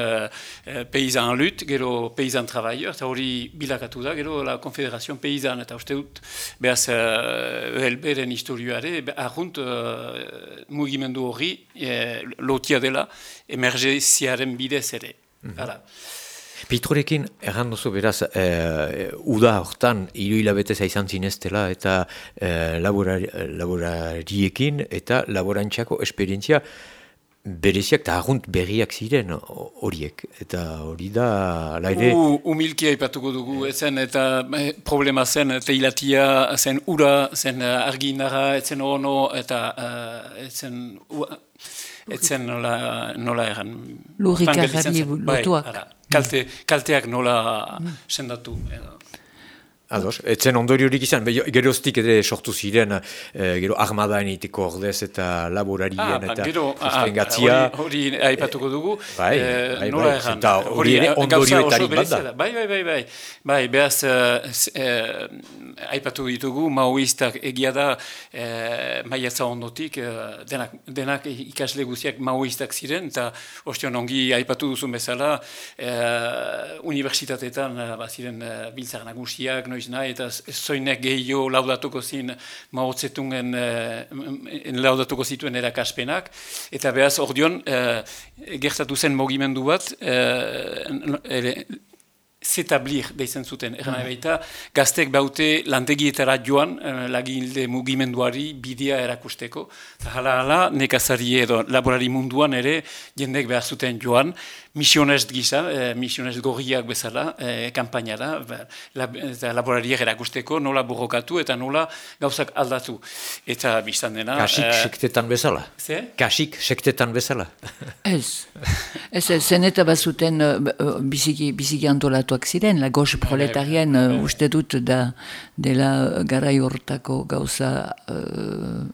paysan lut, gero paysan travailleur, eta hori bilakatu da, gero la Konfederazioan Peisan, eta uste dut, behaz, ELB-ren historioare, ahunt uh, mugimendu hori uh, lotia dela, emergeziaren bidez ere. Mm -hmm. Pitrorekin, erran duzu beraz, e, uda hortan, hiru hilabete zaizan zineztela, eta e, laborariekin, eta laborantxako esperientzia, bereziak eta agunt berriak ziren horiek. Eta hori da, laire... Humilki haipatuko dugu, zen eta eh, problema zen, teilatia, zen ura, zen uh, arginara, etzen ono, eta uh, etzen... Etzen nola, nola egan... Lurrikarari lotuak. Bai, kalte, kalteak nola mm. sendatu. Edo. Ados, etzen ondoriorik izan, geroztik ere sortu ziren, e, gero armadaen iteko ordez eta laborarien ah, eta sustengatzia. Ah, hori haipatuko dugu. Bai, e, bai, bai, eta hori ere ondorioetarik bat da. Bai, bai, bai, bai, bai, behaz, haipatu ditugu, maoistak egia da, e, maiatza ondotik, denak, denak ikasle guziak maoistak ziren, eta ostion ongi haipatu duzun bezala, e, universitatetan, baziren, biltzak nagusiak, noiz nahi, eta zoinek gehiago laudatuko zin maotzetungen eh, laudatuko zituen erakaspenak, eta behaz ordion eh, gertatu zen mogimendu bat eh, zetablir deizen zuten. Egan mm. baita, gaztek baute lantegietara joan eh, lagilde mugimenduari bidea erakusteko. Hala hala, nekazari edo laborari munduan ere jendek behar zuten joan, misionez gisa, eh, misionez gorriak bezala, eh, kampainara, ba, eta laborariak erakusteko nola burrokatu eta nola gauzak aldatu. Eta biztan dena... Kasik eh, sektetan bezala? Ze? Kasik sektetan bezala? ez. Ez, ez, zen eta bazuten biziki, biziki antolatu proletaruak ziren, la gox proletarien uh, uste dut da dela garai hortako gauza uh,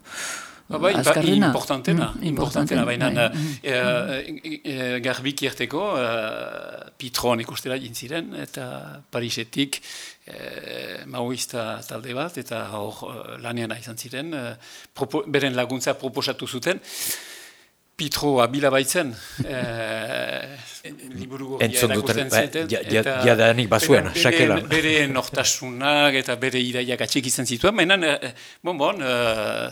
Ba, bai, azkarrena. Importantena, mm, importantena, baina bai. uh, uh, garbik erteko uh, pitron ikustela jintziren, eta Parisetik uh, maoista talde bat, eta hor lanean izan ziren, uh, beren laguntza proposatu zuten. Pitro abila baitzen, e, liburu erakusten ba, zeten. Jadanik bazuen, sakela. Bere nortasunak eta bere iraiak atxik izan zituen, mainan, e, bon, bon, e,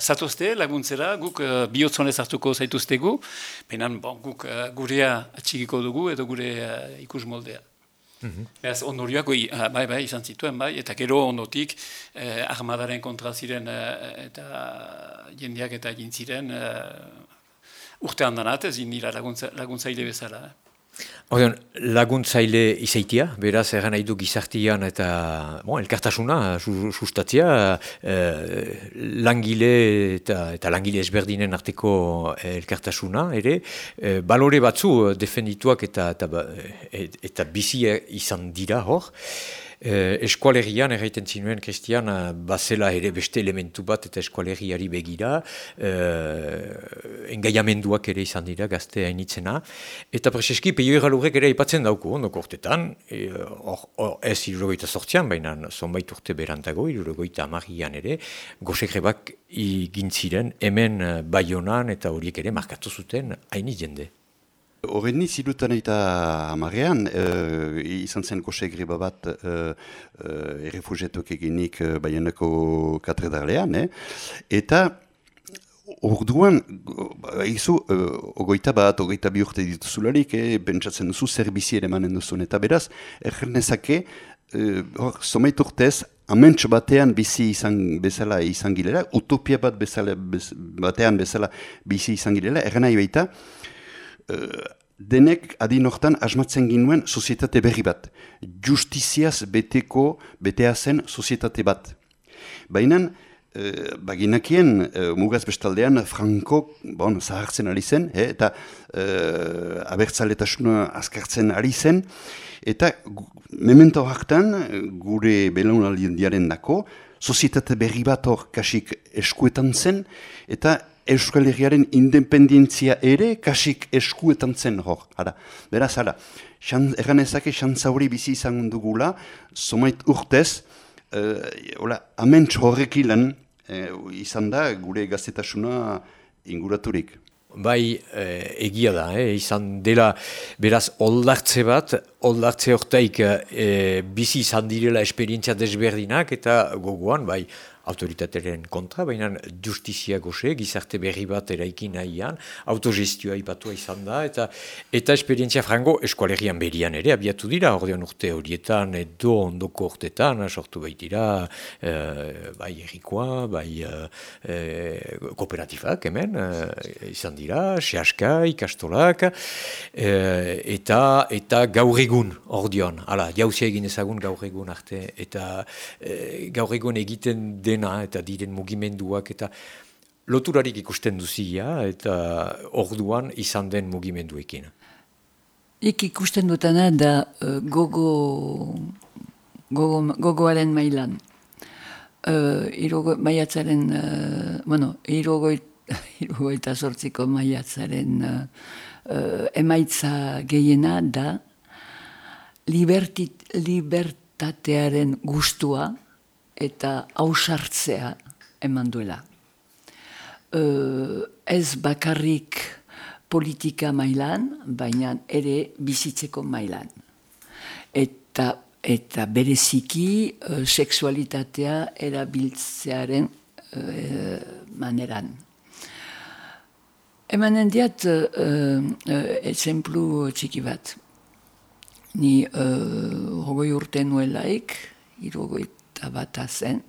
zatozte laguntzera, guk e, bihotzonez hartuko zaituztegu, mainan, bon, guk e, gurea atxikiko dugu edo gure e, ikus moldea. Mm -hmm. Beraz, ondorioak, bai, bai, izan zituen, bai, eta gero ondotik eh, armadaren kontra ziren eta jendeak eta egin ziren urte handan ez nira laguntza, laguntzaile bezala. Eh? Laguntzaile izaitia, beraz, egan nahi du gizartian eta bon, elkartasuna sustatzia, eh, langile eta, eta langile ezberdinen arteko eh, elkartasuna, ere, eh, balore batzu defendituak eta, eta, ba, eta bizi izan dira hor. Eh, eskualerian erraiten zinuen, Kristian, eh, bazela ere beste elementu bat eta eskualeriari begira, eh, engaiamenduak ere izan dira gazte hainitzena. Eta preseski, peio eralurrek ere ipatzen dauku, ondoko urtetan, e, or, ez irurogoita sortzian, baina zonbait urte berantago, irurogoita amarrian ere, gosekrebak igintziren hemen eh, baionan eta horiek ere markatu zuten haini jende. Horren niz, irutan eta amarean, uh, izan zen kose griba bat uh, uh, errefugetok eginik uh, baianeko katedralean, eh? eta orduan, izu, uh, ogoita bat, ogoita bi urte dituzularik, eh? pentsatzen duzu, zerbizi ere manen duzun, eta beraz, errenezake, uh, hor, somait urtez, Aments batean bizi izan bezala izan girela, utopia bat bezala, batean bezala bizi izan girela, erren nahi baita, uh, denek adinortan asmatzen ginuen sozietate berri bat. Justiziaz beteko, betea zen sozietate bat. Baina, uh, baginakien, uh, mugaz bestaldean, Franco, bon, zahartzen ari zen, eta uh, abertzaletasuna azkartzen ari zen, eta memento hartan, gure belaunaldiaren dako, sozietate berri bat hor kasik eskuetan zen, eta Euskal Herriaren independentzia ere kasik eskuetan zen hor. Hara, beraz, hara, erran ezake xantzauri bizi izan dugula, somait urtez, uh, hola, aments horrek ilan, uh, izan da gure gazetasuna inguraturik. Bai, eh, egia da, eh, izan dela, beraz, oldartze bat, oldartze hortaik eh, bizi izan direla esperientzia desberdinak, eta gogoan, bai, autoritateren kontra, baina justizia goxe, gizarte berri bat eraikin nahian, autogestioa ipatua izan da, eta eta esperientzia frango eskualerian berian ere, abiatu dira, ordean urte horietan, edo ondoko urtetan, sortu baitira, e, bai errikoa, bai e, kooperatifak, hemen, e, izan dira, sehaska, ikastolak, e, eta, eta gaur egun, ordean, ala, jauzia egin ezagun gaur egun arte, eta e, gaur egun egiten den dena eta diren mugimenduak eta loturarik ikusten duzia eta orduan izan den mugimenduekin. Ik ikusten dutana da uh, gogo, gogo, gogoaren mailan. Uh, irogo, maiatzaren, uh, bueno, irogoit, irogoita sortziko maiatzaren uh, uh, emaitza gehiena da libertit, libertatearen gustua, eta hausartzea eman duela. ez bakarrik politika mailan, baina ere bizitzeko mailan. Eta, eta bereziki uh, seksualitatea erabiltzearen uh, maneran. Emanen diat, uh, txiki bat. Ni uh, hogoi urte nuelaik, irogoi eta bat zen.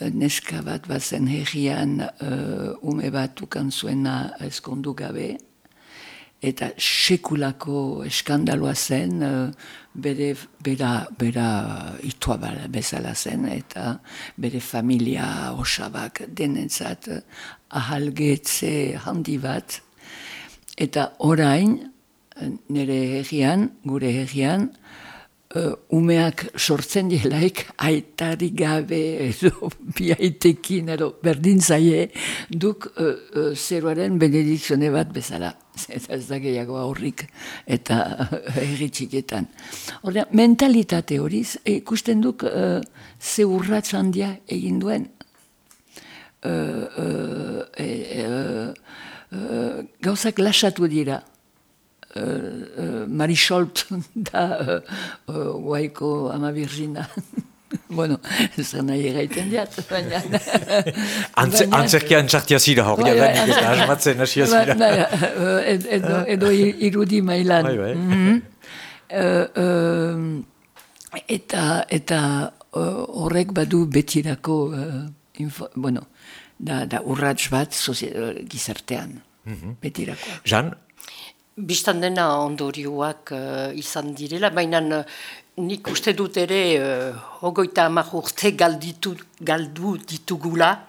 Neska bat bazen herrian uh, ume bat ukan zuena eskondu gabe. Eta sekulako eskandaloa zen, uh, bere, bera, bera itua bezala zen, eta bere familia osabak denentzat uh, ahalgetze handi bat. Eta orain, nire herrian, gure herrian, uh, umeak sortzen dielaik aitari gabe edo biaitekin edo berdin zaie duk uh, uh, zeruaren benedikzione bat bezala eta ez da gehiago aurrik eta erritxiketan. Horda, mentalitate horiz ikusten duk uh, ze urratz handia egin duen uh, uh, uh, gauzak lasatu dira. Uh, uh, Marisolt da uh, uh, guaiko ama virgina. bueno, zer nahi egaiten diat, baina... Antze, antzerkia antzartia zira hor, bai, bai, eta asmatzen hasia ba, zira. Ba, edo, edo irudi mailan. Bai, bai. Mm -hmm. uh, uh, eta eta horrek badu betirako uh, info, bueno, da, da urrats bat gizartean, mm -hmm. betirako. Jan? Bistan dena ondorioak uh, izan direla, baina uh, nik uste dut ere uh, hogoita amak urte galditu, galdu ditugula,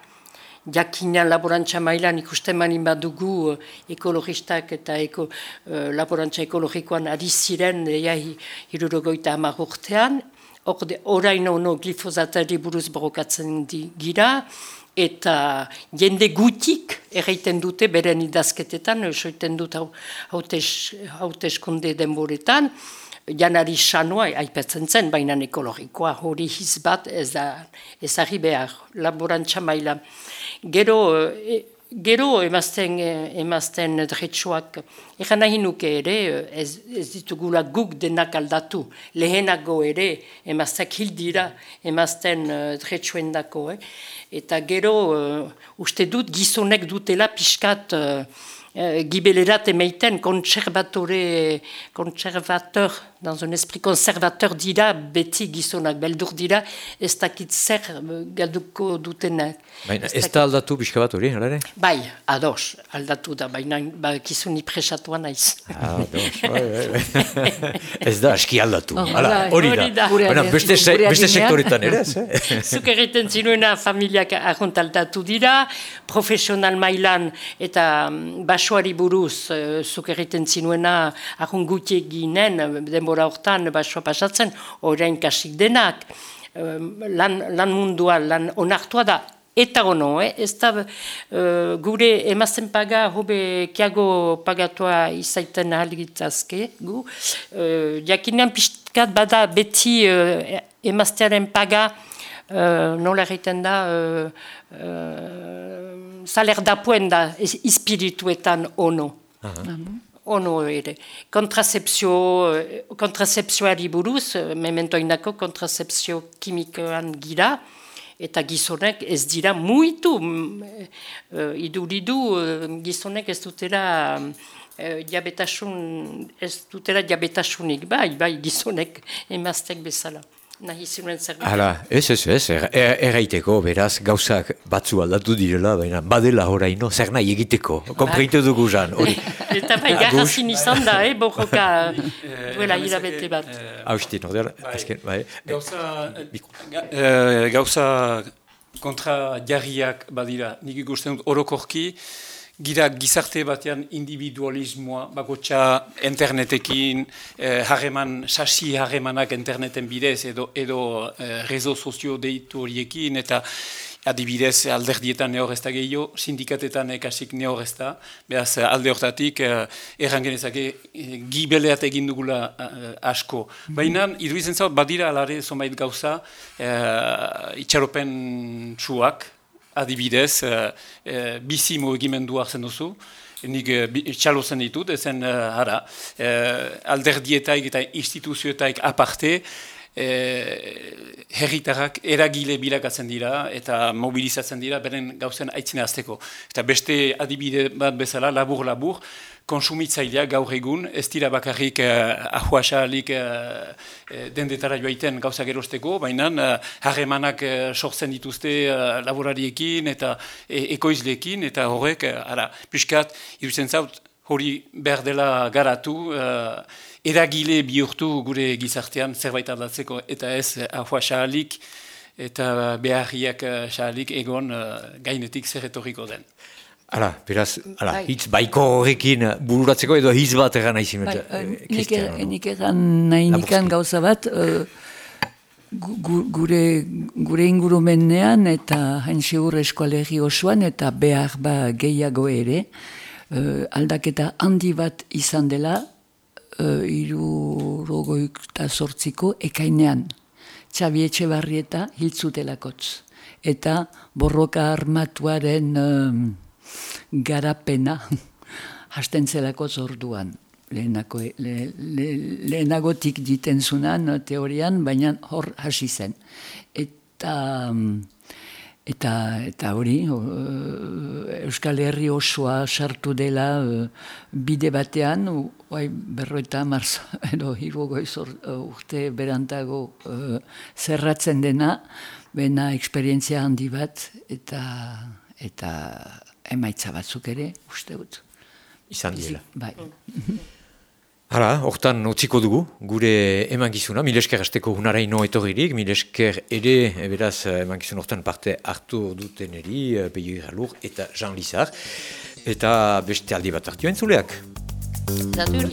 jakina laborantza mailan ikusten manin badugu uh, ekologistak eta eko, uh, laborantza ekologikoan ari ziren ja, hirurogoita amak urtean, orain ono glifozatari buruz borokatzen di, gira, eta jende gutik erraiten dute beren idazketetan, esoiten dut hauteskunde denboretan, janari sanoa aipatzen zen, baina ekologikoa hori hiz bat ez da ezagri behar, laborantza maila. Gero, e, gero emazten, emazten dretsuak, egan nahi nuke ere, ez, ez ditugula guk denak aldatu, lehenago ere emaztak hildira emazten dretsuen dako, eh? eta gero uh, uste dut gizonek dutela pixkat uh, uh, gibelerat emeiten konservatore, konservateur, dans un esprit konservateur dira, beti gizonak beldur dira, ez dakit zer galduko dutenak. Baina ez da aldatu pixka bat hori, ere? Bai, ados, aldatu da, baina ba, kizuni presatua naiz. Ados, bai, bai, bai. ez da, aski aldatu, oh, hori da. Baina beste, se, beste sektoretan ere? Eh? Zuk egiten zinuena familiak ahont aldatu dira, profesional mailan eta basoari buruz, uh, zuk egiten zinuena ahont guti eginen, denbora hortan basoa pasatzen, orain kasik denak. lan, lan mundua, lan onartua da, Eta ono, eh? ez da uh, gure emazten paga hobe kiago pagatua izaiten ahalgitazke gu. Uh, jakinean pistkat bada beti uh, emaztearen paga uh, nola egiten da uh, uh, saler dapuen da espirituetan ono. Uh -huh. Ono ere. Kontrasepzio, kontrasepzioari buruz, mementoinako kontrasepzio kimikoan gira, eta gizonek ez dira muitu uh, iduridu uh, gizonek ez dutera uh, diabetasun ez dutera diabetasunik bai, bai gizonek emaztek bezala nahi zinuen zer Hala, ez, ez, ez, er, er, erraiteko, beraz, gauzak batzu aldatu direla, baina badela horaino, zer nahi egiteko, kompreitu dugu zan, hori. Eta bai, garrazin izan da, eh, bojoka, duela hilabete bat. Hau, esti, nordean, azken, bai. Gauza kontra jarriak badira, nik ikusten dut orokorki, gira gizarte batean individualismoa, bakotxa internetekin, eh, harreman, sasi harremanak interneten bidez edo, edo eh, rezo sozio deitu horiekin, eta adibidez alderdietan nehor ez da gehiago, sindikatetan ekasik nehor ez da, behaz alde hortatik eh, errangenezake eh, gibeleat egin dugula eh, asko. Baina, irudizen zau, badira alare zomait gauza, eh, itxaropen txuak, adibidez, uh, uh, bizi mugimendu hartzen duzu, nik uh, txalo zen ditut, ezen uh, ara, uh, alderdietaik eta instituzioetaik aparte, E, herritarrak eragile bilakatzen dira eta mobilizatzen dira beren gauzen aitzina azteko. Eta beste adibide bat bezala, labur-labur, konsumitzaileak gaur egun, ez dira bakarrik uh, ahuasalik uh, dendetara joaiten gauza gerosteko, baina uh, harremanak uh, sortzen dituzte uh, laborariekin eta e ekoizlekin, eta horrek, uh, ara, piskat, irutzen zaut, hori behar dela garatu, uh, eragile bihurtu gure gizartean zerbait aldatzeko, eta ez ahuasalik eta beharriak uh, egon uh, gainetik zerretoriko den. Hala, beraz, hala, bai. hitz baiko horrekin bururatzeko edo hitz bat egan nahi zimen. Bai, uh, nik egan nahi nikan gauza bat, uh, gure, gure ingurumenean eta hain segur eskualegi osoan eta behar ba gehiago ere, uh, aldaketa handi bat izan dela, uh, iru rogoik eta sortziko ekainean. Txabi etxe barrieta hiltzutelakotz. Eta borroka armatuaren garapena hasten zelako zorduan. Lehenako, le, le, lehenagotik diten zunan teorian, baina hor hasi zen. Eta... Eta, eta hori, Euskal Herri osoa sartu dela bide batean, bai, berro eta marz, edo hirugoi urte berantago zerratzen dena, bena eksperientzia handi bat, eta eta emaitza batzuk ere, uste dut. Izan dira. Bai. Hala, hortan utziko dugu, gure emangizuna, milesker hasteko hunaraino etorririk, milesker ere, beraz, emangizun hortan parte hartu duten eri, Peio Iralur eta Jean Lizar, eta beste aldi bat hartioen zuleak. Zatur.